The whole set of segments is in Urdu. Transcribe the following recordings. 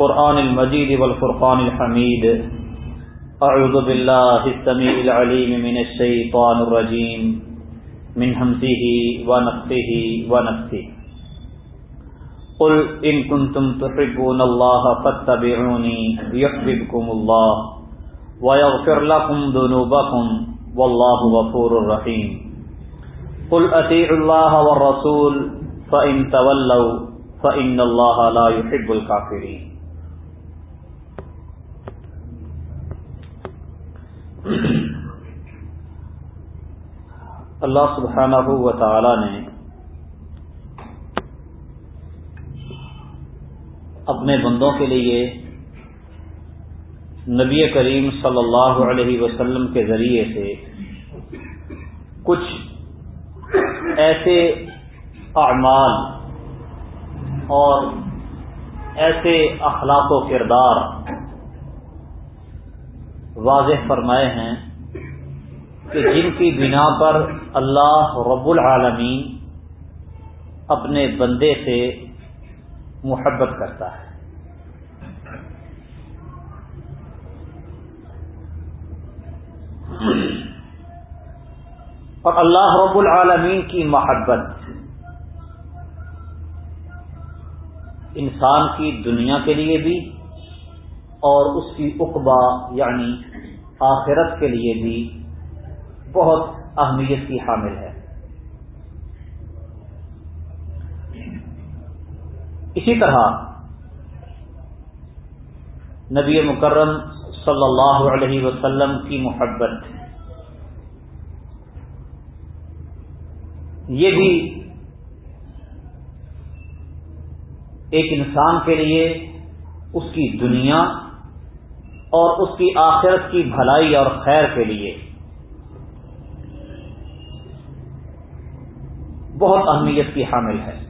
قرآن المجید والفرقان الحمید. اعوذ باللہ السمیع العلیم من الشیطان الرجیم. من حمزه ونفسه ونفسه قل ان کنتم تحبون اللہ فاتبعونی یحببکم اللہ ویغفر لکم ذنوبکم واللہ غفور الرحیم. قل اتیع اللہ والرسول فإن تولوا فإن اللہ لا يحب الكافرین اللہ سبحانہ و تعالی نے اپنے بندوں کے لیے نبی کریم صلی اللہ علیہ وسلم کے ذریعے سے کچھ ایسے اعمال اور ایسے اخلاق و کردار واضح فرمائے ہیں کہ جن کی بنا پر اللہ رب العالمین اپنے بندے سے محبت کرتا ہے۔ اور اللہ رب العالمین کی محبت انسان کی دنیا کے لیے بھی اور اس کی اقبا یعنی آخرت کے لیے بھی بہت اہمیت کی حامل ہے۔ اسی طرح نبی مکرم صلی اللہ علیہ وسلم کی محبت، یہ بھی ایک انسان کے لیے اس کی دنیا اور اس کی آخرت کی بھلائی اور خیر کے لیے۔ بہت اہمیت کی حامل ہے۔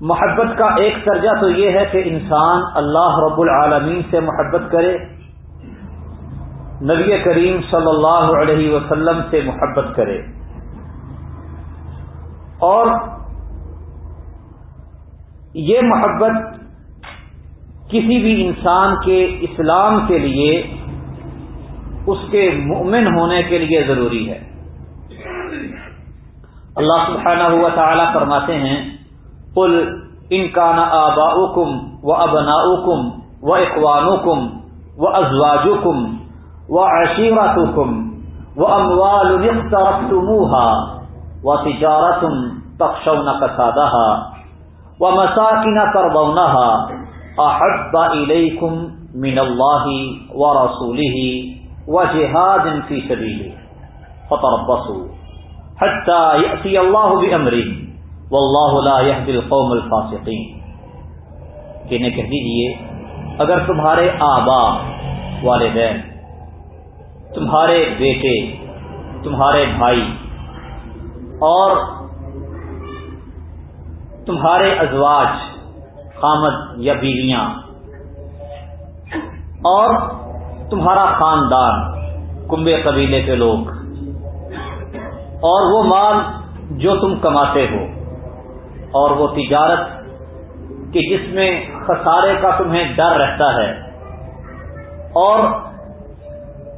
محبت کا ایک درجہ تو یہ ہے کہ انسان اللہ رب العالمین سے محبت کرے۔ نبی کریم صلی اللہ علیہ وسلم سے محبت کرے۔ اور یہ محبت کسی بھی انسان کے اسلام کے لیے اس کے مؤمن ہونے کے لیے ضروری ہے۔ اللہ سبحانہ ہوا تعالیٰ فرماتے ہیں، قل ان کا آبا کم و ابنا کم و اخوان کم و ازواج کم و عشیرت کم و اموال تموہا و تجارت تخشون کسادہ و مساکن تربونہ احب الیکم من اللہ و رسولہ و جہاد فی سبیلہ فتربصوا حتى حتی اللہ بھی امری و اللہ دل قوم الفاصقین کہنے کہہ دیجیے اگر تمہارے آبا، والدین، تمہارے بیٹے، تمہارے بھائی اور تمہارے ازواج خامد یا بیویاں۔ اور تمہارا خاندان، کنبے قبیلے کے لوگ۔ اور وہ مال جو تم کماتے ہو۔ اور وہ تجارت کہ جس میں خسارے کا تمہیں ڈر رہتا ہے۔ اور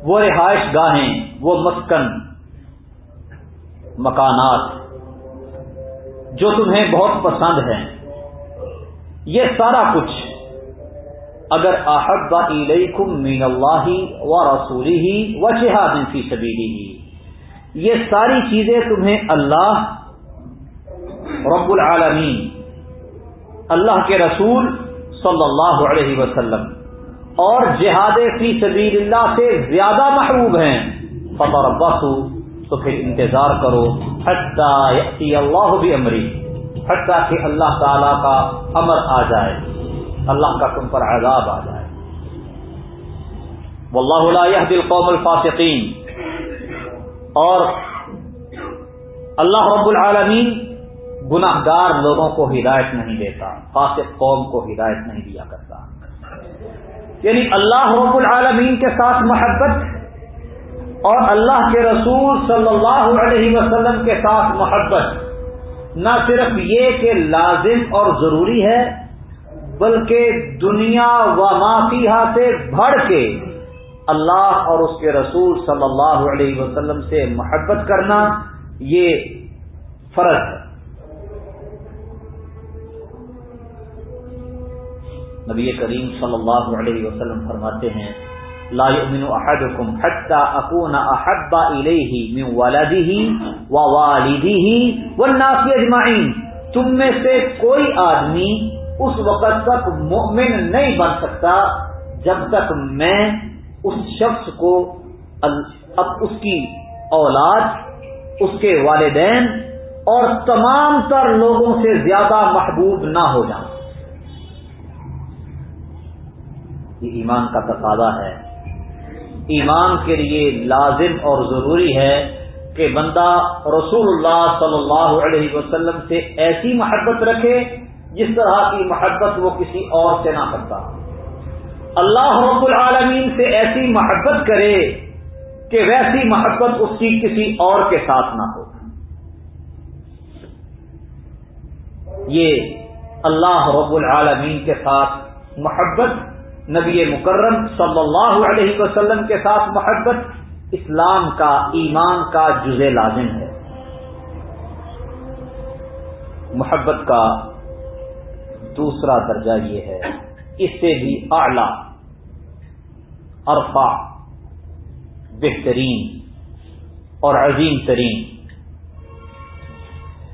وہ رہائش گاہیں، وہ مسکن مکانات جو تمہیں بہت پسند ہیں۔ یہ سارا کچھ اگر احب علیکم مین اللہ و رسولی ہی و شہاد فی سبیلی ہی یہ ساری چیزیں تمہیں اللہ، رب العالمین، اللہ کے رسول صلی اللہ علیہ وسلم اور جہاد فی سبیل اللہ سے زیادہ محبوب ہیں فتح رباس تو پھر انتظار کرو حتی اللہ بھی امری حتیٰ کہ اللہ تعالی کا امر آ جائے، اللہ کا تم پر عذاب آ جائے۔ واللہ لا يهدي القوم الفاسقین۔ اور اللہ رب العالمین گناہ گار لوگوں کو ہدایت نہیں دیتا، فاسق قوم کو ہدایت نہیں دیا کرتا۔ یعنی اللہ رب العالمین کے ساتھ محبت اور اللہ کے رسول صلی اللہ علیہ وسلم کے ساتھ محبت۔ نہ صرف یہ کہ لازم اور ضروری ہے، بلکہ دنیا و مافیہ سے بڑھ کے اللہ اور اس کے رسول صلی اللہ علیہ وسلم سے محبت کرنا یہ فرض ہے۔ نبی کریم صلی اللہ علیہ وسلم فرماتے ہیں لا يؤمن احدكم حتى اكون احب اليه من ولده ووالده والناس اجمعين تم میں سے کوئی آدمی اس وقت تک مؤمن نہیں بن سکتا جب تک میں اس شخص کو اب اس کی اولاد، اس کے والدین اور تمام تر لوگوں سے زیادہ محبوب نہ ہو جاؤں یہ ایمان کا تقاضا ہے۔ ایمان کے لیے لازم اور ضروری ہے کہ بندہ رسول اللہ صلی اللہ علیہ وسلم سے ایسی محبت رکھے جس طرح کی محبت وہ کسی اور سے نہ کرتا۔ اللہ رب العالمین سے ایسی محبت کرے کہ ویسی محبت اس کی کسی اور کے ساتھ نہ ہو۔ یہ اللہ رب العالمین کے ساتھ محبت نبی مکرم صلی اللہ علیہ وسلم کے ساتھ محبت اسلام کا، ایمان کا جز لازم ہے۔ محبت کا دوسرا درجہ یہ ہے، اس سے بھی اعلی ارفا بہترین اور عظیم ترین۔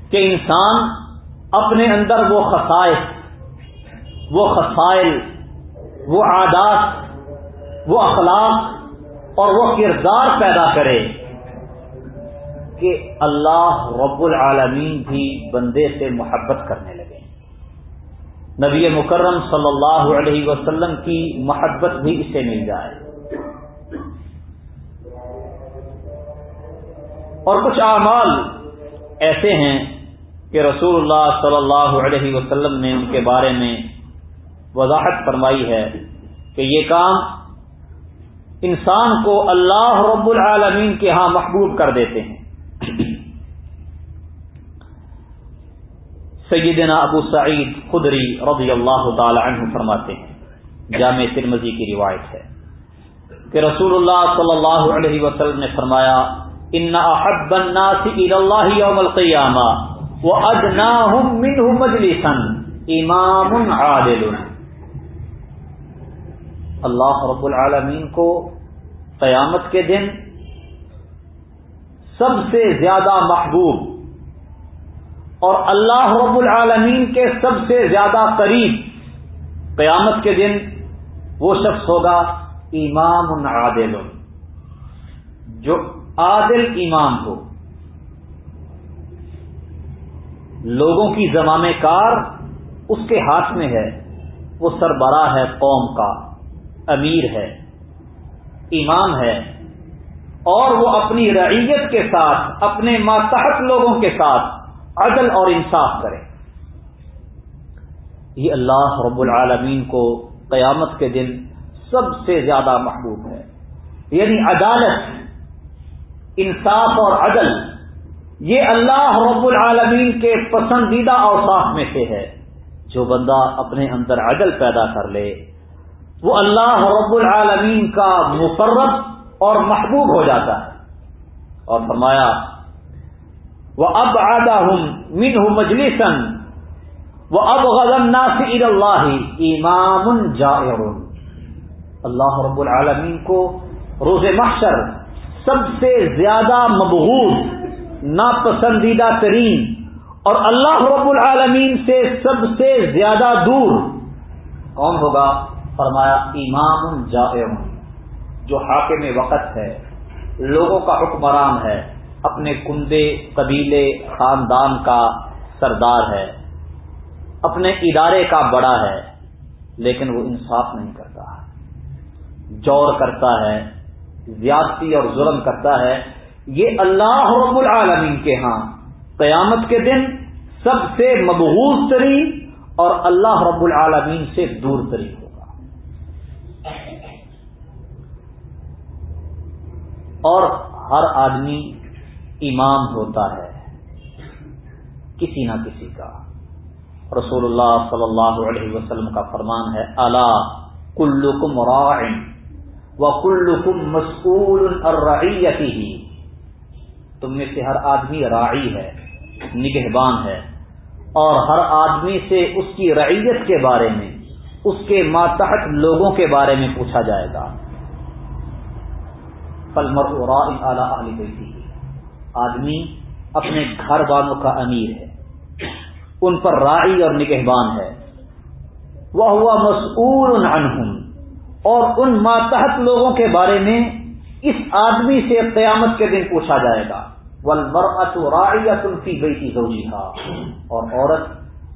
کہ انسان اپنے اندر وہ خصائص، وہ خسائل وہ عادات، وہ اخلاق اور وہ کردار پیدا کرے کہ اللہ رب العالمین بھی بندے سے محبت کرنے لگے۔ نبی مکرم صلی اللہ علیہ وسلم کی محبت بھی اسے مل جائے۔ اور کچھ اعمال ایسے ہیں کہ رسول اللہ صلی اللہ علیہ وسلم نے ان کے بارے میں وضاحت فرمائی ہے کہ یہ کام انسان کو اللہ رب العالمین کے ہاں محبوب کر دیتے ہیں۔ سیدنا ابو سعید خدری رضی اللہ تعالی عنہ فرماتے ہیں، جامع ترمزی کی روایت ہے کہ رسول اللہ صلی اللہ علیہ وسلم نے فرمایا، ان احب الناس الى الله يوم القيامه وادناهم منه مجلسا امام عادل اللہ رب العالمین کو قیامت کے دن سب سے زیادہ محبوب اور اللہ رب العالمین کے سب سے زیادہ قریب قیامت کے دن وہ شخص ہوگا امام عادل، جو عادل امام ہو۔ لوگوں کی زمام کار اس کے ہاتھ میں ہے، وہ سربراہ ہے قوم کا۔ امیر ہے، امام ہے، اور وہ اپنی رعیت کے ساتھ، اپنے ماتحت لوگوں کے ساتھ عدل اور انصاف کرے۔ یہ اللہ رب العالمین کو قیامت کے دن سب سے زیادہ محبوب ہے۔ یعنی عدالت، انصاف اور عدل، یہ اللہ رب العالمین کے پسندیدہ اوصاف میں سے ہے۔ جو بندہ اپنے اندر عدل پیدا کر لے وہ اللہ رب العالمین کا مقرب اور محبوب ہو جاتا ہے۔ اور فرمایا وہ اب آدھا ہوں من ہوں مجلسن وہ اب غزم ناصر اللہ امام جائر اللہ رب العالمین کو روز محشر سب سے زیادہ مبغوض، ناپسندیدہ ترین اور اللہ رب العالمین سے سب سے زیادہ دور کون ہوگا؟ فرمایا امام جائر جو حاکم وقت ہے، لوگوں کا حکمران ہے، اپنے کنبے قبیلے، خاندان کا سردار ہے، اپنے ادارے کا بڑا ہے، لیکن وہ انصاف نہیں کرتا۔ جور کرتا ہے، زیادتی اور ظلم کرتا ہے۔ یہ اللہ رب العالمین کے ہاں قیامت کے دن سب سے مبغوض ترین اور اللہ رب العالمین سے دور ترین ہوگا اور ہر آدمی امام ہوتا ہے کسی نہ کسی کا۔ رسول اللہ صلی اللہ علیہ وسلم کا فرمان ہے اللہ کلکم رائن و کلکم مسکول الرعیتی ہی تم میں سے ہر آدمی راعی ہے، نگہبان ہے، اور ہر آدمی سے اس کی رعیت کے بارے میں، اس کے ماتحت لوگوں کے بارے میں پوچھا جائے گا۔ فلمر اعلی علی بیٹی آدمی اپنے گھر والوں کا امیر ہے۔ ان پر راعی اور نگہبان ہے۔ وہ ہوا مسعور عنہم اور ان ماتحت لوگوں کے بارے میں اس آدمی سے قیامت کے دن پوچھا جائے گا۔ ولمر ات فی بیٹی زوجی اور عورت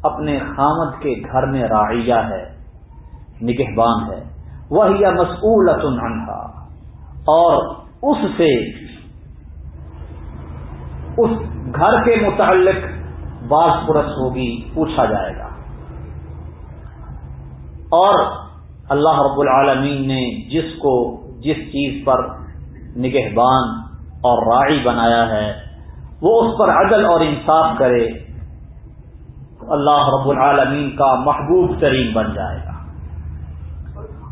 اپنے خامد کے گھر میں راعیہ ہے، نگہبان ہے۔ وہ یا مسعول عنہا اور اس سے اس گھر کے متعلق بعض پرس ہوگی، پوچھا جائے گا۔ اور اللہ رب العالمین نے جس کو جس چیز پر نگہبان اور راعی بنایا ہے، وہ اس پر عدل اور انصاف کرے اللہ رب العالمین کا محبوب ترین بن جائے گا۔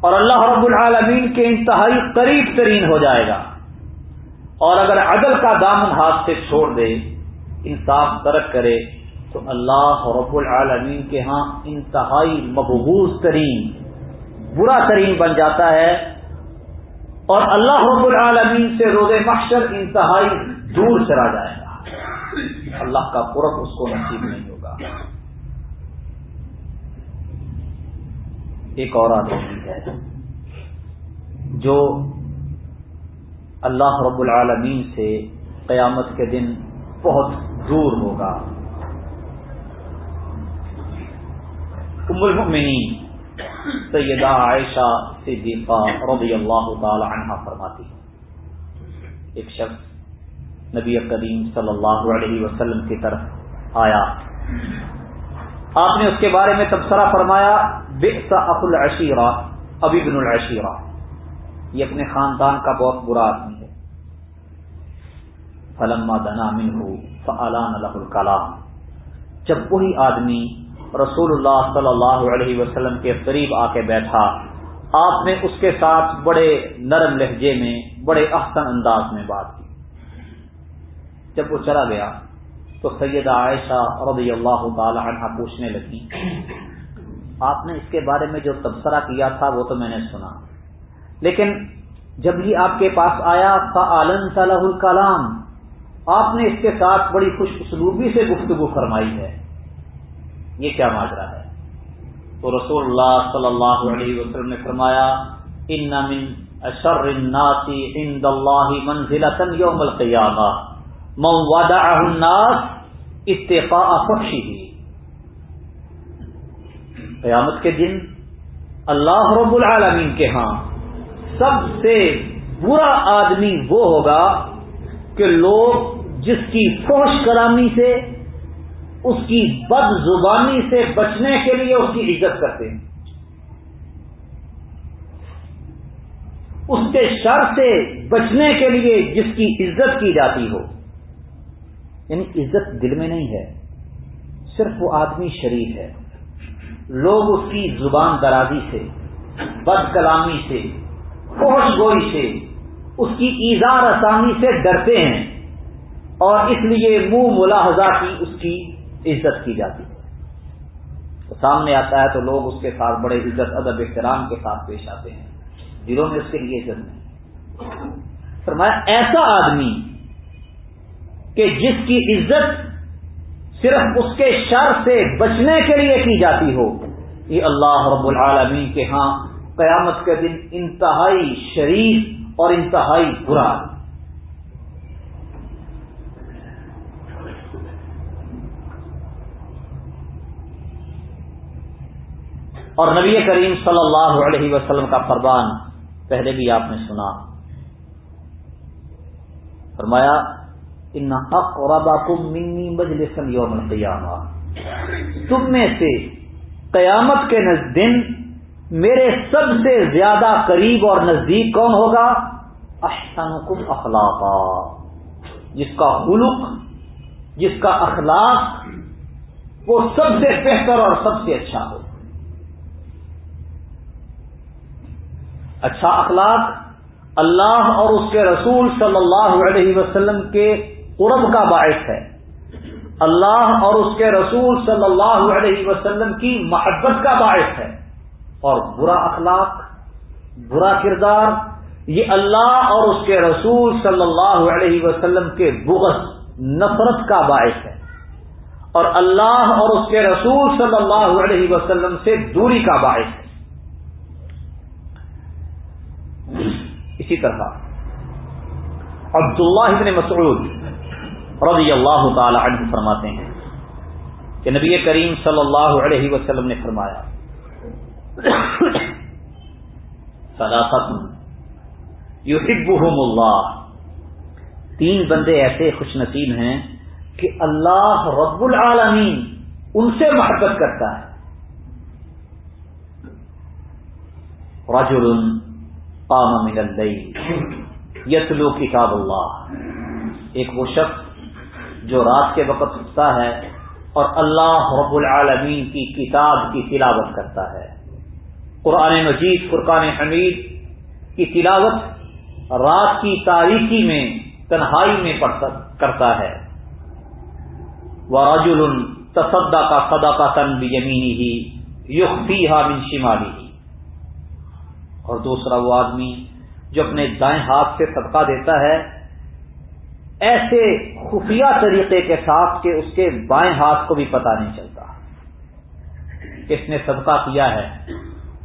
اور اللہ رب العالمین کے انتہائی قریب ترین ہو جائے گا۔ اور اگر عدل کا دامن ہاتھ سے چھوڑ دے، انصاف ترک کرے، تو اللہ رب العالمین کے ہاں انتہائی مقبوض ترین، برا ترین بن جاتا ہے۔ اور اللہ رب العالمین سے روز محشر انتہائی دور چلا جائے گا۔ اللہ کا قرب اس کو نصیب نہیں ہوگا۔ ایک اور آدمی ہے، جو اللہ رب العالمین سے قیامت کے دن بہت دور ہوگا۔ ام المؤمنین، سیدہ عائشہ صدیقہ رضی اللہ تعالی عنہ فرماتی ایک شخص نبی کریم صلی اللہ علیہ وسلم کی طرف آیا۔ آپ نے اس کے بارے میں تبصرہ فرمایا بے اف العشیرہ، ابی بن العشیرہ۔ یہ اپنے خاندان کا بہت برا آدمی فلما دنا من ہو فعلان الکلام جب وہی آدمی رسول اللہ صلی اللہ علیہ وسلم کے قریب آ کے بیٹھا، آپ نے اس کے ساتھ بڑے نرم لہجے میں، بڑے احسن انداز میں بات کی۔ جب وہ چلا گیا، تو سیدہ عائشہ رضی اللہ تعالی عنہ پوچھنے لگی، آپ نے اس کے بارے میں جو تبصرہ کیا تھا، وہ تو میں نے سنا۔ لیکن جب ہی آپ کے پاس آیا فعالن صلاح الکلام آپ نے اس کے ساتھ بڑی خوش اسلوبی سے گفتگو فرمائی ہے۔ یہ کیا ماجرا ہے؟ تو رسول اللہ صلی اللہ علیہ وسلم نے فرمایا، ان من اشر الناس عند اللہ منزلتا یوم القیامہ من ودعه الناس اتقاء فحشه قیامت کے دن اللہ رب العالمین کے ہاں سب سے برا آدمی وہ ہوگا کہ لوگ جس کی فوش کرامی سے، اس کی بد زبانی سے بچنے کے لیے اس کی عزت کرتے ہیں۔ اس کے شر سے بچنے کے لیے جس کی عزت کی جاتی ہو۔ یعنی عزت دل میں نہیں ہے، صرف وہ آدمی شریف ہے۔ لوگ اس کی زبان درازی سے، بد کلامی سے کوش گوئی سے اس کی ایزار آسانی سے ڈرتے ہیں اور اس لیے منہ ملاحظہ کی اس کی عزت کی جاتی ہے۔ تو سامنے آتا ہے تو لوگ اس کے ساتھ بڑے عزت، ادب، احترام کے ساتھ پیش آتے ہیں۔ دلوں میں اس کے لیے عزت نہیں۔ فرمایا، ایسا آدمی کہ جس کی عزت صرف اس کے شر سے بچنے کے لیے کی جاتی ہو، یہ اللہ رب العالمین کے ہاں قیامت کے دن انتہائی شریف اور انتہائی برا۔ اور نبی کریم صلی اللہ علیہ وسلم کا فرمان پہلے بھی آپ نے سنا۔ فرمایا، ان منی مجلس یوم القیامہ۔ تم میں سے قیامت کے دن میرے سب سے زیادہ قریب اور نزدیک کون ہوگا؟ احسنکم اخلاقا۔ جس کا خلق، جس کا اخلاق، وہ سب سے بہتر اور سب سے اچھا ہو۔ اچھا اخلاق اللہ اور اس کے رسول صلی اللہ علیہ وسلم کے قرب کا باعث ہے۔ اللہ اور اس کے رسول صلی اللہ علیہ وسلم کی محبت کا باعث ہے۔ اور برا اخلاق، برا کردار، یہ اللہ اور اس کے رسول صلی اللہ علیہ وسلم کے بغض، نفرت کا باعث ہے۔ اور اللہ اور اس کے رسول صلی اللہ علیہ وسلم سے دوری کا باعث ہے۔ اسی طرح عبداللہ ابن مسعود رضی اللہ تعالی عنہ فرماتے ہیں کہ نبی کریم صلی اللہ علیہ وسلم نے فرمایا یحبهم اللہ تین بندے ایسے خوش نصیب ہیں کہ اللہ رب العالمین ان سے محبت کرتا ہے. رجل قام من اللیل. یتلو کتاب اللہ. ایک وہ شخص جو رات کے وقت اٹھتا ہے اور اللہ رب العالمین کی کتاب کی تلاوت کرتا ہے. قرآن مجید، فرقان حمید کی تلاوت رات کی تاریخی میں، تنہائی میں کرتا ہے۔ وہ راج تصدا کا سدا کا تن بھی یمینی ہی یوفی من شمالی ہی اور دوسرا وہ آدمی جو اپنے دائیں ہاتھ سے صدقہ دیتا ہے، ایسے خفیہ طریقے کے ساتھ کہ اس کے بائیں ہاتھ کو بھی پتہ نہیں چلتا۔ اس نے صدقہ کیا ہے۔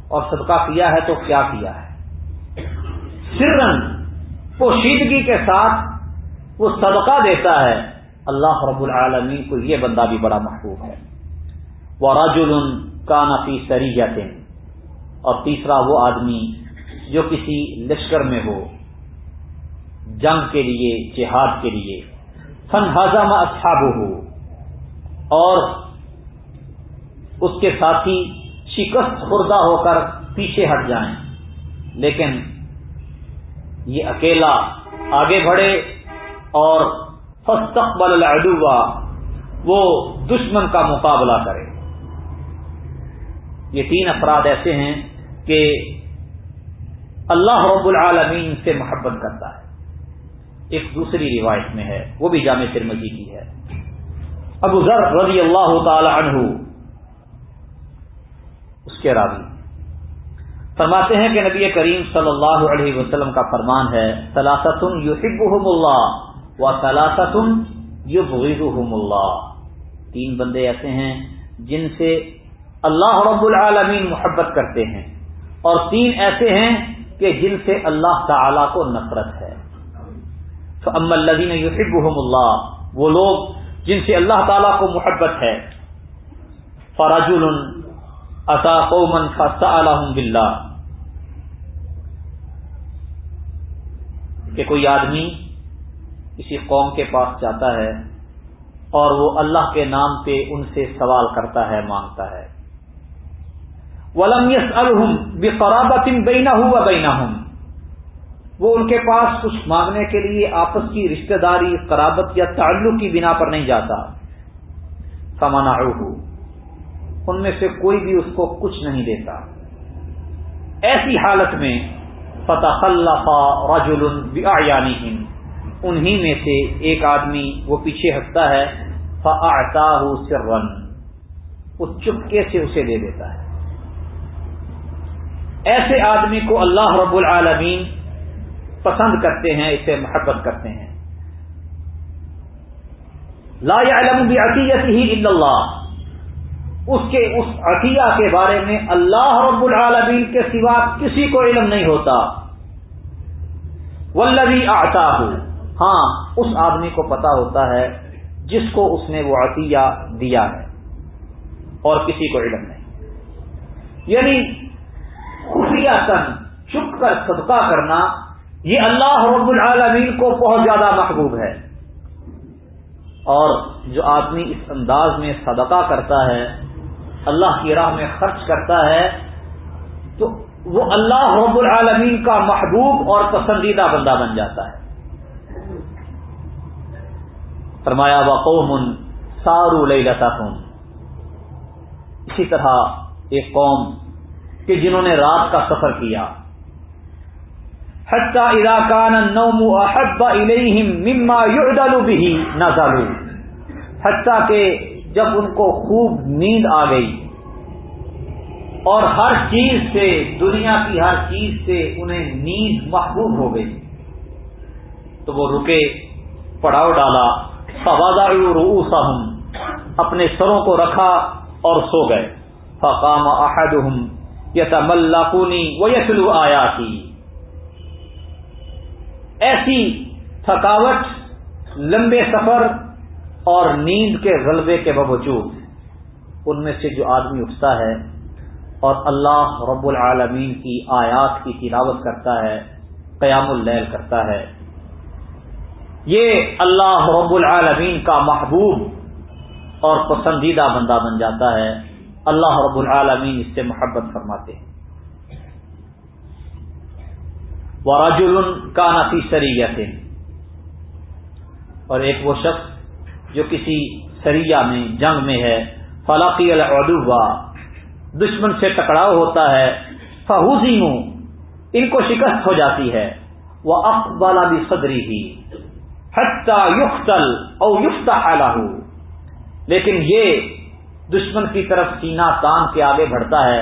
اور صدقہ کیا ہے تو کیا کیا ہے؟ سرن پوشیدگی کے ساتھ وہ صدقہ دیتا ہے، اللہ رب العالمین کو یہ بندہ بھی بڑا محبوب ہے۔ وہ راج کا نفی سری اور تیسرا وہ آدمی جو کسی لشکر میں ہو، جنگ کے لیے، جہاد کے لیے۔ فن ہزامہ اچھا ہو اور اس کے ساتھی شکست خوردہ ہو کر پیچھے ہٹ جائیں۔ لیکن یہ اکیلا آگے بڑھے اور فستقبل العدو وہ دشمن کا مقابلہ کرے۔ یہ تین افراد ایسے ہیں کہ اللہ رب العالمین سے محبت کرتا ہے۔ ایک دوسری روایت میں ہے، وہ بھی جامع ترمزی کی ہے۔ ابو ذر رضی اللہ تعالی عنہ اس کے راوی فرماتے ہیں کہ نبی کریم صلی اللہ علیہ وسلم کا فرمان ہے سلاست یحبہم اللہ و سلاست یبغضہم اللہ تین بندے ایسے ہیں جن سے اللہ رب العالمین محبت کرتے ہیں، اور تین ایسے ہیں کہ جن سے اللہ تعالی کو نفرت ہے۔ تو ام الدین یحبہم اللہ وہ لوگ جن سے اللہ تعالی کو محبت ہے۔ فراج اتا قومن فسألہم باللہ۔ کہ کوئی آدمی کسی قوم کے پاس جاتا ہے اور وہ اللہ کے نام پہ ان سے سوال کرتا ہے، مانگتا ہے۔ ولم یس الحم بے بینا ہوا بینا وہ ان کے پاس کچھ مانگنے کے لیے آپس کی رشتہ داری، قرابت یا تعلق کی بنا پر نہیں جاتا۔ سمانا ان میں سے کوئی بھی اس کو کچھ نہیں دیتا۔ ایسی حالت میں فتح اللہ رجل یعنی انہی میں سے ایک آدمی وہ پیچھے ہٹتا ہے فاطا سرن وہ چپکے سے اسے دے دیتا ہے۔ ایسے آدمی کو اللہ رب العالمین پسند کرتے ہیں، اسے محبت کرتے ہیں۔ لا علم بعقیت ہی اللہ۔ اس کے اس عقیہ کے بارے میں اللہ رب العالمین کے سوا کسی کو علم نہیں ہوتا۔ ولبی آتا ہاں اس آدمی کو پتا ہوتا ہے جس کو اس نے وہ عطیہ دیا ہے اور کسی کو علم نہیں۔ یعنی خفیہ تن، چپ کر صدقہ کرنا، یہ اللہ رب العالمین کو بہت زیادہ محبوب ہے۔ اور جو آدمی اس انداز میں صدقہ کرتا ہے اللہ کی راہ میں خرچ کرتا ہے، تو وہ اللہ رب العالمین کا محبوب اور پسندیدہ بندہ بن جاتا ہے۔ فرمایا، وقوم سارو لئی اسی طرح ایک قوم کہ جنہوں نے رات کا سفر کیا۔ حتى اذا كان النوم احب اليهم مما يعدل به نزلوا حتى کہ جب ان کو خوب نیند آ گئی اور ہر چیز سے، دنیا کی ہر چیز سے انہیں نیند محبوب ہو گئی، تو وہ رکے، پڑاؤ ڈالا فوادہ اپنے سروں کو رکھا اور سو گئے۔ فقام احدهم يتملقني ويتلو آياتي ایسی تھکاوٹ، لمبے سفر اور نیند کے غلبے کے باوجود ان میں سے جو آدمی اٹھتا ہے اور اللہ رب العالمین کی آیات کی تلاوت کرتا ہے، قیام اللیل کرتا ہے، یہ اللہ رب العالمین کا محبوب اور پسندیدہ بندہ بن جاتا ہے۔ اللہ رب العالمین اس سے محبت فرماتے ہیں۔ وراجل کا نفی سریت اور ایک وہ شخص جو کسی سریا میں، جنگ میں ہے فلاقی العدوا دشمن سے ٹکراؤ ہوتا ہے فہوزی ان کو شکست ہو جاتی ہے وہ اقبال بھی صدری ہی حتہ یختل اور یفتا لیکن یہ دشمن کی طرف سینا تان کے آگے بڑھتا ہے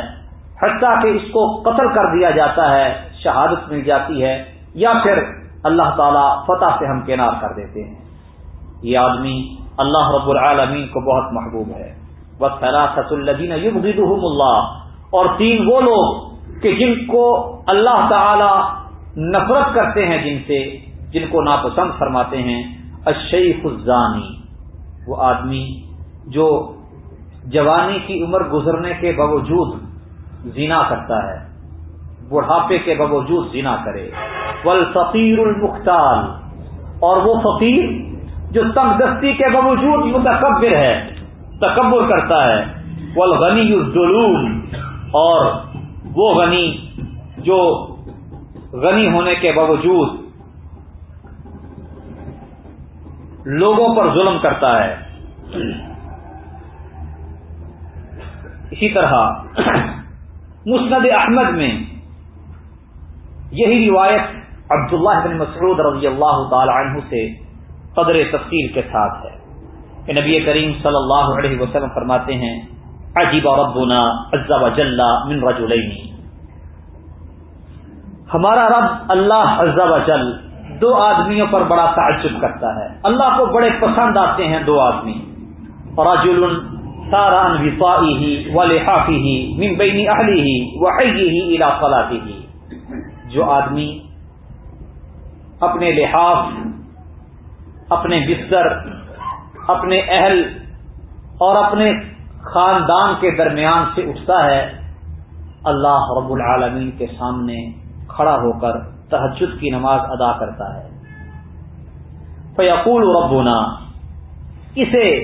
حتیٰ کہ اس کو قتل کر دیا جاتا ہے، شہادت مل جاتی ہے، یا پھر اللہ تعالی فتح سے ہم کنار کر دیتے ہیں۔ یہ آدمی اللہ رب العالمین کو بہت محبوب ہے۔ بس فراست الدین اللہ اور تین وہ لوگ کہ جن کو اللہ تعالی نفرت کرتے ہیں جن سے، جن کو ناپسند فرماتے ہیں۔ اشیخ الزانی وہ آدمی جو جوانی کی عمر گزرنے کے باوجود زنا کرتا ہے، بڑھاپے کے باوجود زنا کرے۔ ول فقیر المختال۔ اور وہ فقیر جو تنگ دستی کے باوجود متکبر ہے، تکبر کرتا ہے۔ ول غنی الظلوم۔ اور وہ غنی جو غنی ہونے کے باوجود لوگوں پر ظلم کرتا ہے۔ اسی طرح مسند احمد میں یہی روایت عبداللہ بن مسعود رضی اللہ تعالی عنہ سے قدر تفصیل کے ساتھ ہے۔ کہ نبی کریم صلی اللہ علیہ وسلم فرماتے ہیں عجیب ربنا عز و جل من رجلین. ہمارا رب اللہ عز و جل دو آدمیوں پر بڑا تعجب کرتا ہے۔ اللہ کو بڑے پسند آتے ہیں دو آدمی۔ رجل سارا وفائی و لحافی ہی ممبئی اہلی ہی وحی ہی علاقاتی ہی جو آدمی اپنے لحاظ اپنے بستر، اپنے اہل اور اپنے خاندان کے درمیان سے اٹھتا ہے، اللہ رب العالمین کے سامنے کھڑا ہو کر تحجد کی نماز ادا کرتا ہے۔ فیقول ربنا، اسے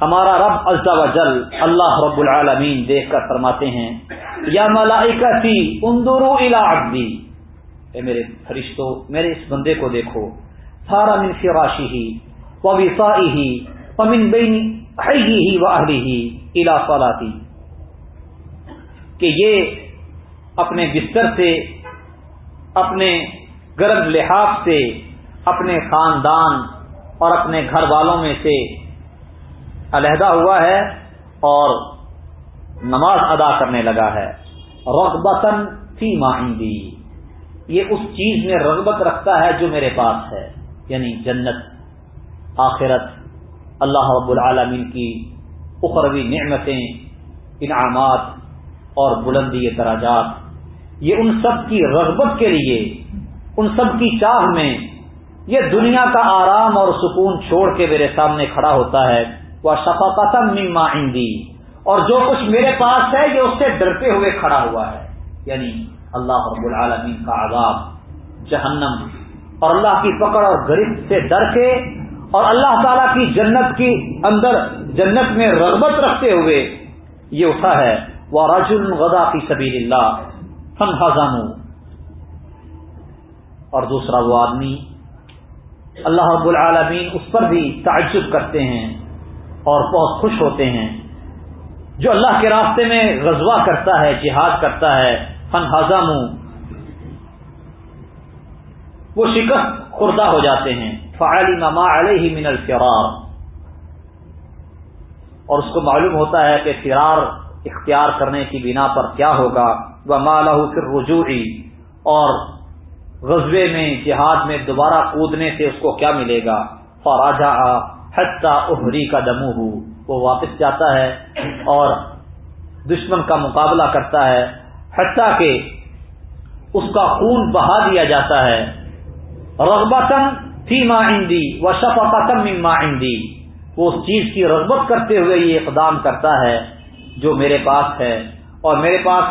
ہمارا رب ازا و جل اللہ رب العالمین دیکھ کر فرماتے ہیں، یا ملائکتی اندرو الا عبدی۔ اے میرے فرشتوں میرے اس بندے کو دیکھو۔ سارا من فراشی ہی و وفائی ہی ومن بین ہی و اہلی ہی الا کہ یہ اپنے بستر سے، اپنے گرم لحاظ سے، اپنے خاندان اور اپنے گھر والوں میں سے علیحدہ ہوا ہے اور نماز ادا کرنے لگا ہے۔ رغبتن فی ماہندی یہ اس چیز میں رغبت رکھتا ہے جو میرے پاس ہے۔ یعنی جنت، آخرت، اللہ رب العالمین کی اخروی نعمتیں، انعامات اور بلندی دراجات یہ ان سب کی رغبت کے لیے، ان سب کی چاہ میں یہ دنیا کا آرام اور سکون چھوڑ کے میرے سامنے کھڑا ہوتا ہے۔ وہ شفاقتم مما اندی اور جو کچھ میرے پاس ہے، یہ اس سے ڈرتے ہوئے کھڑا ہوا ہے۔ یعنی اللہ رب العالمین کا عذاب جہنم اور اللہ کی پکڑ اور غریب سے ڈر کے اور اللہ تعالی کی جنت کی اندر جنت میں رغبت رکھتے ہوئے یہ اٹھا ہے وہ راج الغذا کی سبیل اللہ فن ہزام اور دوسرا وہ آدمی، اللہ رب العالمین اس پر بھی تعجب کرتے ہیں اور بہت خوش ہوتے ہیں۔ جو اللہ کے راستے میں غزوہ کرتا ہے، جہاد کرتا ہے فن ہزم وہ شکست خوردہ ہو جاتے ہیں۔ فعلی مما علیہ من الفرار۔ اور اس کو معلوم ہوتا ہے کہ فرار اختیار کرنے کی بنا پر کیا ہوگا۔ وہ مالہ پھر رجوعی اور غزبے میں جہاد میں دوبارہ کودنے سے اس کو کیا ملے گا؟ فراجا حتہ اہری کا دمو ہو وہ واپس جاتا ہے اور دشمن کا مقابلہ کرتا ہے۔ حتیٰ کہ اس کا خون بہا دیا جاتا ہے۔ رغبتن فی ما اندی و شفقتم مما اندی وہ اس چیز کی رغبت کرتے ہوئے یہ اقدام کرتا ہے جو میرے پاس ہے۔ اور میرے پاس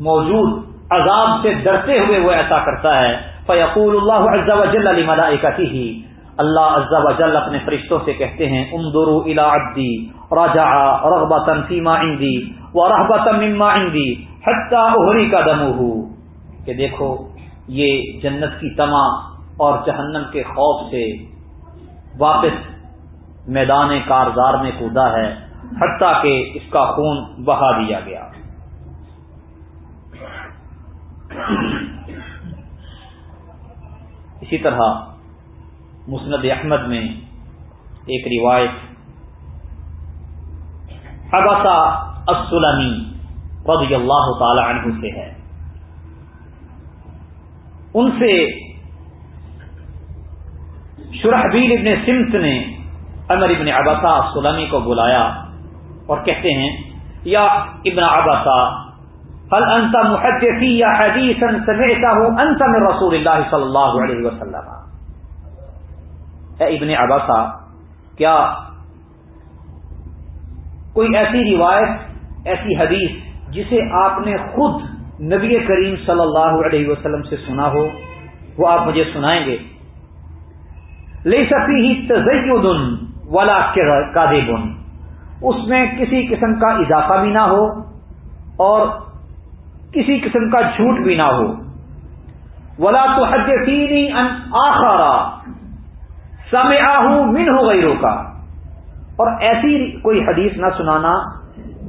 موجود عذاب سے ڈرتے ہوئے وہ ایسا کرتا ہے۔ فیقول اللہ عز و جل علی ملائکتی ہی اللہ عز و جل اپنے فرشتوں سے کہتے ہیں امدرو الا عبدی۔ راجع رغبتا فیما عندی و رغبتا مما عندی حتی اہری کا دمو کہ دیکھو، یہ جنت کی تما اور جہنم کے خوف سے واپس میدان کارزار میں کودا ہے، حتیٰ کہ اس کا خون بہا دیا گیا۔ اسی طرح مسند احمد میں ایک روایت اباسا السلمی رضی اللہ تعالی عنہ سے ہے۔ ان سے شرحبیل ابن سمت نے امر ابن اباسا السلمی کو بلایا اور کہتے ہیں، یا ابن اباسا هل انت محدثی یا حدیثا سمعته انت من رسول اللہ صلی اللہ علیہ وسلم؟ اے ابن عباسا کیا کوئی ایسی روایت، ایسی حدیث جسے آپ نے خود نبی کریم صلی اللہ علیہ وسلم سے سنا ہو، وہ آپ مجھے سنائیں گے؟ لے سکتی ہی تزید ولا کادبن اس میں کسی قسم کا اضافہ بھی نہ ہو اور کسی قسم کا جھوٹ بھی نہ ہو. ولا تو حد تینی آخارا سم آہو من ہو گئی روکا اور ایسی کوئی حدیث نہ سنانا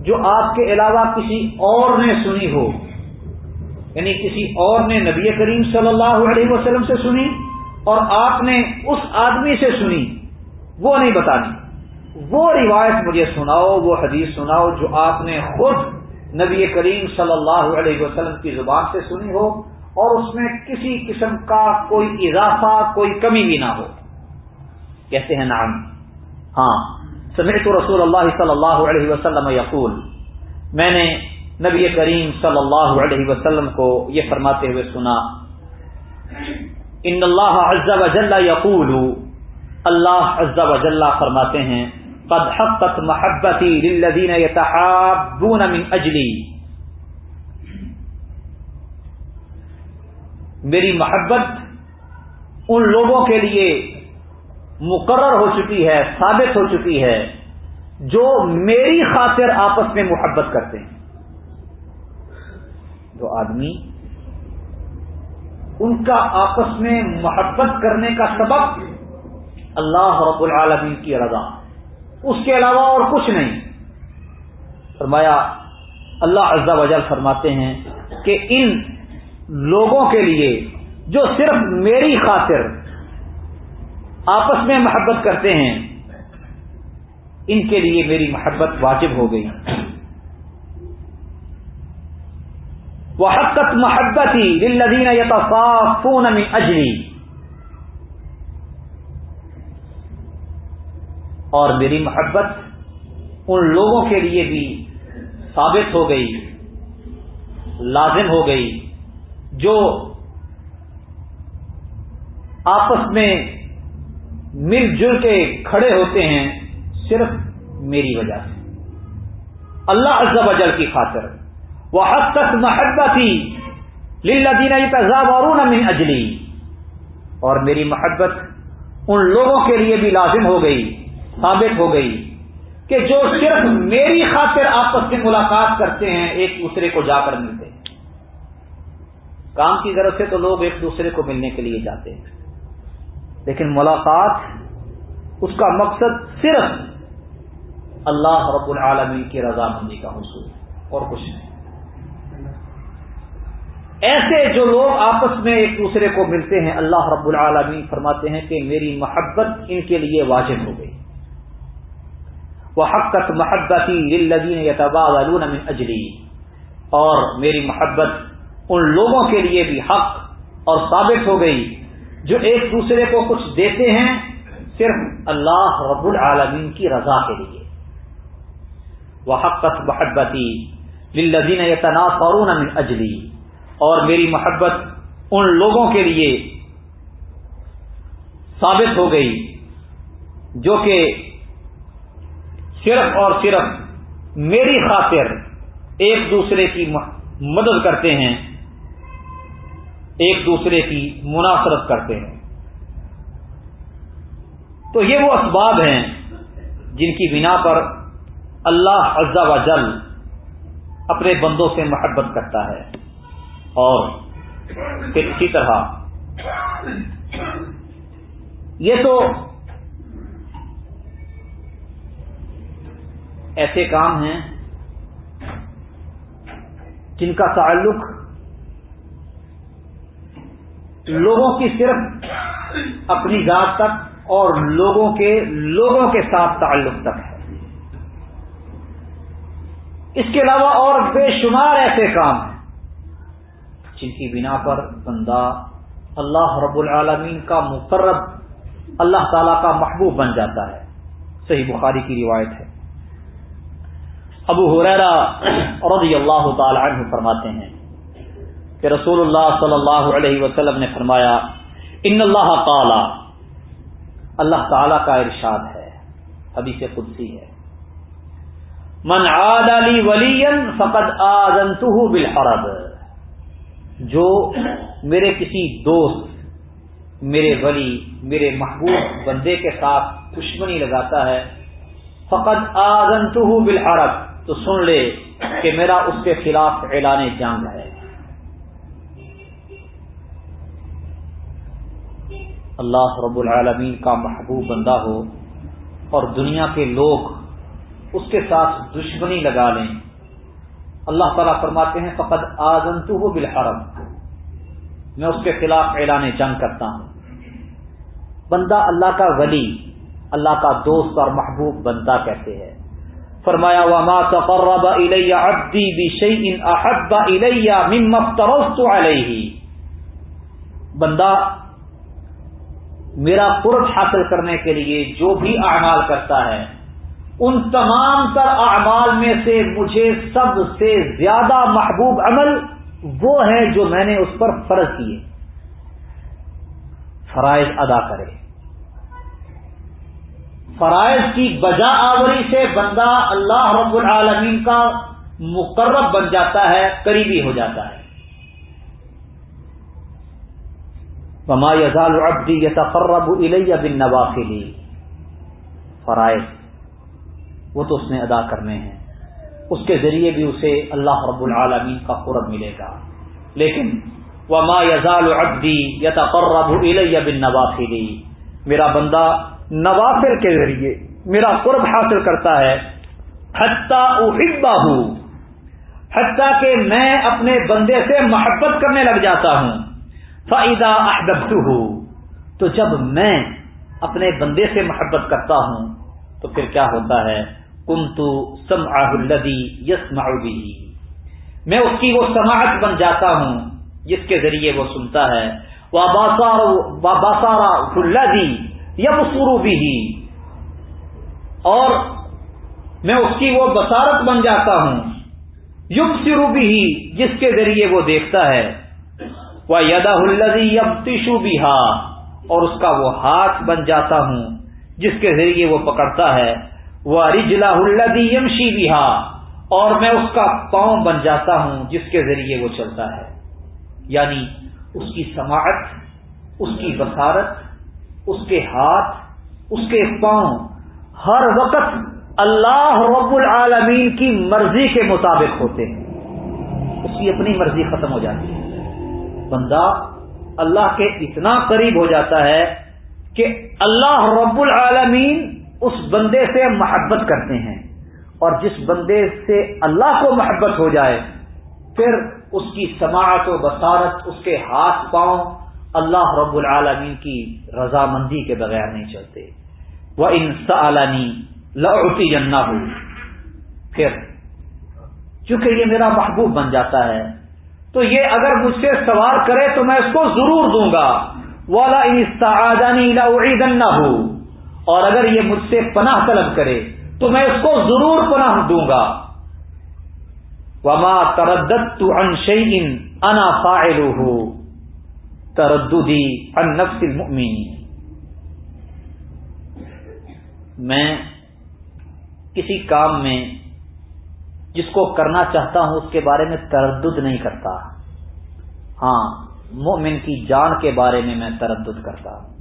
جو آپ کے علاوہ کسی اور نے سنی ہو. یعنی کسی اور نے نبی کریم صلی اللہ علیہ وسلم سے سنی اور آپ نے اس آدمی سے سنی، وہ نہیں بتانی وہ روایت مجھے سناؤ، وہ حدیث سناؤ جو آپ نے خود نبی کریم صلی اللہ علیہ وسلم کی زبان سے سنی ہو اور اس میں کسی قسم کا کوئی اضافہ، کوئی کمی بھی نہ ہو۔ کہتے ہیں نام ہاں سمیت رسول اللہ صلی اللہ علیہ وسلم یقول، میں نے نبی کریم صلی اللہ علیہ وسلم کو یہ فرماتے ہوئے سنا۔ ان اللہ عز و جل یقول، اللہ عز و جل فرماتے ہیں، قد حقت محبتی للذین یتحابون من اجلی۔ میری محبت ان لوگوں کے لیے مقرر ہو چکی ہے، ثابت ہو چکی ہے، جو میری خاطر آپس میں محبت کرتے ہیں۔ جو آدمی ان کا آپس میں محبت کرنے کا سبب اللہ رب العالمین کی رضا۔ اس کے علاوہ اور کچھ نہیں۔ فرمایا، اللہ عزا وجل فرماتے ہیں کہ ان لوگوں کے لیے جو صرف میری خاطر آپس میں محبت کرتے ہیں، ان کے لیے میری محبت واجب ہو گئی۔ وہ حقت محبت ہی دل من اجلی اور میری محبت ان لوگوں کے لیے بھی ثابت ہو گئی، لازم ہو گئی، جو آپس میں مل جل کے کھڑے ہوتے ہیں صرف میری وجہ سے۔ اللہ عز و جل کی خاطر۔ وہ حد تک محبت ہی لیلا دینا پیزاب اور اجلی۔ اور میری محبت ان لوگوں کے لیے بھی لازم ہو گئی، ثابت ہو گئی کہ جو صرف میری خاطر آپس میں ملاقات کرتے ہیں، ایک دوسرے کو جا کر ملتے ہیں۔ کام کی ضرورت سے تو لوگ ایک دوسرے کو ملنے کے لیے جاتے ہیں۔ لیکن ملاقات، اس کا مقصد صرف اللہ رب العالمین کی رضامندی کا حصول اور کچھ نہیں۔ ایسے جو لوگ آپس میں ایک دوسرے کو ملتے ہیں، اللہ رب العالمین فرماتے ہیں کہ میری محبت ان کے لیے واجب ہو گئی۔ وہ حقت محبتی للذین یتبادلون من اجلی اور میری محبت ان لوگوں کے لیے بھی حق اور ثابت ہو گئی، جو ایک دوسرے کو کچھ دیتے ہیں صرف اللہ رب العالمین کی رضا کے لیے۔ وہ حقت محبتی للذین یتنافرون من اجلی اور میری محبت ان لوگوں کے لیے ثابت ہو گئی جو کہ صرف اور صرف میری خاطر ایک دوسرے کی مدد کرتے ہیں، ایک دوسرے کی مناسبت کرتے ہیں۔ تو یہ وہ اسباب ہیں جن کی بنا پر اللہ عزا و جل اپنے بندوں سے محبت کرتا ہے۔ اور پھر اسی طرح یہ تو ایسے کام ہیں جن کا تعلق لوگوں کی صرف اپنی ذات تک اور لوگوں کے لوگوں کے ساتھ تعلق تک ہے۔ اس کے علاوہ اور بے شمار ایسے کام ہیں۔ جن کی بنا پر بندہ اللہ رب العالمین کا مقرب، اللہ تعالی کا محبوب بن جاتا ہے۔ صحیح بخاری کی روایت ہے۔ ابو حریرا رضی اللہ تعالی عنہ فرماتے ہیں کہ رسول اللہ صلی اللہ علیہ وسلم نے فرمایا، ان اللہ تعالی اللہ تعالی کا ارشاد ہے۔ ابھی سے قدسی ہے۔ من عاد علی ولی فقد آزنتہ بالحرب جو میرے کسی دوست، میرے ولی، میرے محبوب بندے کے ساتھ دشمنی لگاتا ہے فقط آزنت بالعرب، تو سن لے کہ میرا اس کے خلاف اعلان جنگ ہے۔ اللہ رب العالمین کا محبوب بندہ ہو اور دنیا کے لوگ اس کے ساتھ دشمنی لگا لیں۔ اللہ تعالیٰ فرماتے ہیں فقط آزنت ہو بالحرم۔ میں اس کے خلاف اعلان جنگ کرتا ہوں۔ بندہ اللہ کا ولی، اللہ کا دوست اور محبوب بندہ کہتے ہیں۔ فرمایا، وما تقرب الی عبدی بشیء احب الی مما افترضت علیہ بندہ میرا قرب حاصل کرنے کے لیے جو بھی اعمال کرتا ہے ان تمام تر اعمال میں سے مجھے سب سے زیادہ محبوب عمل وہ ہے جو میں نے اس پر فرض کیے۔ فرائض ادا کرے۔ فرائض کی بجا آوری سے بندہ اللہ رب العالمین کا مقرب بن جاتا ہے، قریبی ہو جاتا ہے۔ بما یزال عبدی یتقرب الیہ بن نوافلی فرائض۔ وہ تو اس نے ادا کرنے ہیں۔ اس کے ذریعے بھی اسے اللہ رب العالمین کا قرب ملے گا۔ لیکن وہ ما یزال ابدی یا تقرب بن نوافلی میرا بندہ نوافل کے ذریعے میرا قرب حاصل کرتا ہے۔ حتیٰ احبا ہوں حتیٰ کہ میں اپنے بندے سے محبت کرنے لگ جاتا ہوں۔ فائدہ احبت ہوں تو جب میں اپنے بندے سے محبت کرتا ہوں، تو پھر کیا ہوتا ہے؟ کنتو سم الدی یس بھی میں اس کی وہ سماعت بن جاتا ہوں، جس کے ذریعے وہ سنتا ہے۔ وہ باسارا الدی یم سرو بھی اور میں اس کی وہ بسارت بن جاتا ہوں۔ یم سرو بھی جس کے ذریعے وہ دیکھتا ہے۔ وہ یدا الدی یم تیشو اور اس کا وہ ہاتھ بن جاتا ہوں، جس کے ذریعے وہ پکڑتا ہے۔ وہ رجلا الدی یمشی اور میں اس کا پاؤں بن جاتا ہوں جس کے ذریعے وہ چلتا ہے۔ یعنی اس کی سماعت، اس کی بسارت اس کے ہاتھ، اس کے پاؤں، ہر وقت اللہ رب العالمین کی مرضی کے مطابق ہوتے ہیں۔ اس کی اپنی مرضی ختم ہو جاتی ہے۔ بندہ اللہ کے اتنا قریب ہو جاتا ہے کہ اللہ رب العالمین اس بندے سے محبت کرتے ہیں اور جس بندے سے اللہ کو محبت ہو جائے، پھر اس کی سماعت و بصارت، اس کے ہاتھ پاؤں اللہ رب العالمین کی رضامندی کے بغیر نہیں چلتے۔ وہ ان سالانی لڑتی جنا ہو پھر، چونکہ یہ میرا محبوب بن جاتا ہے، تو یہ اگر مجھ سے سوال کرے تو میں اس کو ضرور دوں گا۔ والا انسانی نہ ہو اور اگر یہ مجھ سے پناہ طلب کرے تو میں اس کو ضرور پناہ دوں گا۔ وما تردت ان شعین انا فائل ہو ترددی ان نفس میں کسی کام میں جس کو کرنا چاہتا ہوں اس کے بارے میں تردد نہیں کرتا۔ ہاں مومن کی جان کے بارے میں میں تردد کرتا ہوں۔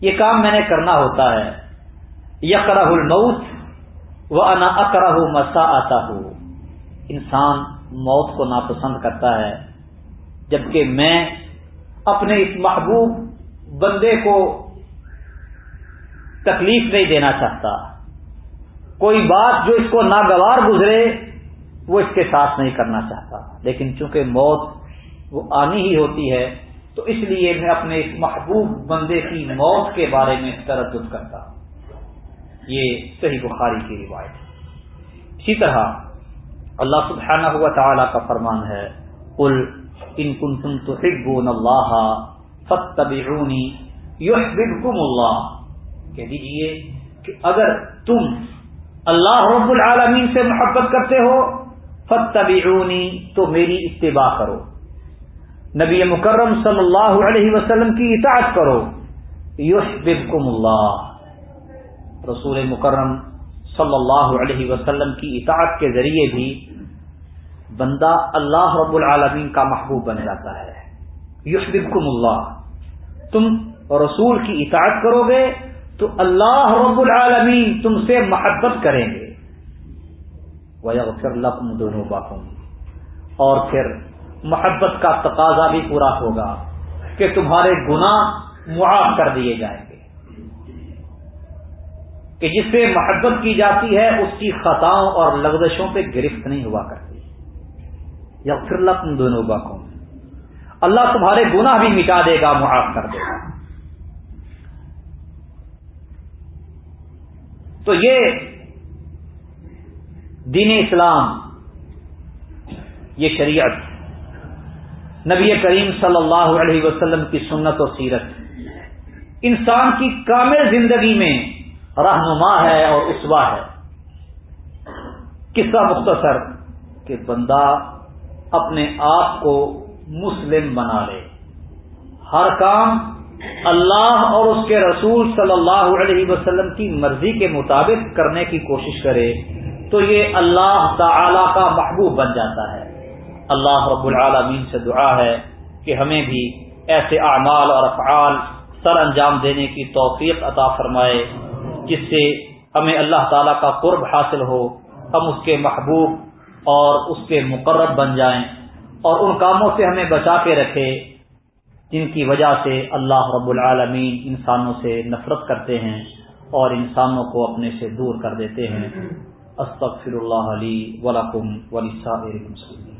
یہ کام میں نے کرنا ہوتا ہے۔ یکرہ الموت و انا اکرہ مسا آتا ہوں انسان موت کو ناپسند کرتا ہے، جبکہ میں اپنے اس محبوب بندے کو تکلیف نہیں دینا چاہتا۔ کوئی بات جو اس کو ناگوار گزرے، وہ اس کے ساتھ نہیں کرنا چاہتا۔ لیکن چونکہ موت وہ آنی ہی ہوتی ہے تو اس لیے میں اپنے اس محبوب بندے کی موت کے بارے میں تردد کرتا ہوں۔ یہ صحیح بخاری کی روایت ہے۔ اسی طرح اللہ سبحانہ ہوا تعالی کا فرمان ہے کل ان کن تم تو اللہ فتبعونی یحببکم اللہ۔ کہہ دیجیے کہ اگر تم اللہ رب العالمین سے محبت کرتے ہو فتبعونی تو میری اتباع کرو۔ نبی مکرم صلی اللہ علیہ وسلم کی اطاعت کرو۔ یحببکم اللہ رسول مکرم صلی اللہ علیہ وسلم کی اطاعت کے ذریعے بھی بندہ اللہ رب العالمین کا محبوب بن جاتا ہے۔ یحببکم اللہ تم رسول کی اطاعت کرو گے تو اللہ رب العالمین تم سے محبت کریں گے۔ پھر لقم دونوں اور پھر محبت کا تقاضا بھی پورا ہوگا کہ تمہارے گناہ معاف کر دیے جائیں گے۔ کہ جس سے محبت کی جاتی ہے، اس کی خطاؤں اور لغزشوں پہ گرفت نہیں ہوا کرتی۔ یا پھر لقم دونوں باقوں اللہ تمہارے گناہ بھی مٹا دے گا، معاف کر دے گا۔ تو یہ دین اسلام، یہ شریعت نبی کریم صلی اللہ علیہ وسلم کی سنت و سیرت۔ انسان کی کامل زندگی میں رہنما ہے اور اسوا ہے۔ قصہ مختصر کہ بندہ اپنے آپ کو مسلم بنا لے۔ ہر کام اللہ اور اس کے رسول صلی اللہ علیہ وسلم کی مرضی کے مطابق کرنے کی کوشش کرے تو یہ اللہ تعالی کا محبوب بن جاتا ہے۔ اللہ رب العالمین سے دعا ہے کہ ہمیں بھی ایسے اعمال اور افعال سر انجام دینے کی توفیق عطا فرمائے جس سے ہمیں اللہ تعالی کا قرب حاصل ہو ہم اس کے محبوب اور اس کے مقرب بن جائیں اور ان کاموں سے ہمیں بچا کے رکھے جن کی وجہ سے اللہ رب العالمین انسانوں سے نفرت کرتے ہیں اور انسانوں کو اپنے سے دور کر دیتے ہیں۔ استغفر اللہ علی ولکم ولی